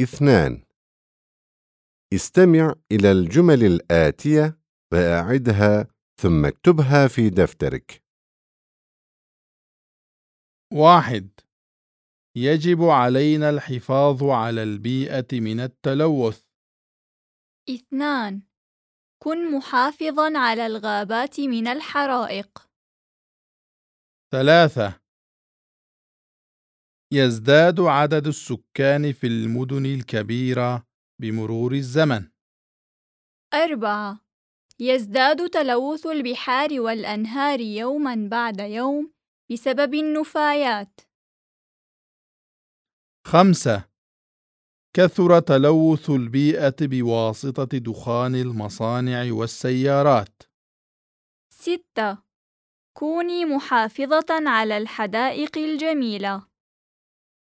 اثنان. استمع إلى الجمل الآتية وأعدها ثم اكتبها في دفترك. واحد. يجب علينا الحفاظ على البيئة من التلوث. اثنان. كن محافظا على الغابات من الحرائق. ثلاثة. يزداد عدد السكان في المدن الكبيرة بمرور الزمن. أربعة. يزداد تلوث البحار والأنهار يوما بعد يوم بسبب النفايات. خمسة. كثر تلوث البيئة بواسطة دخان المصانع والسيارات. ستة. كوني محافظة على الحدائق الجميلة.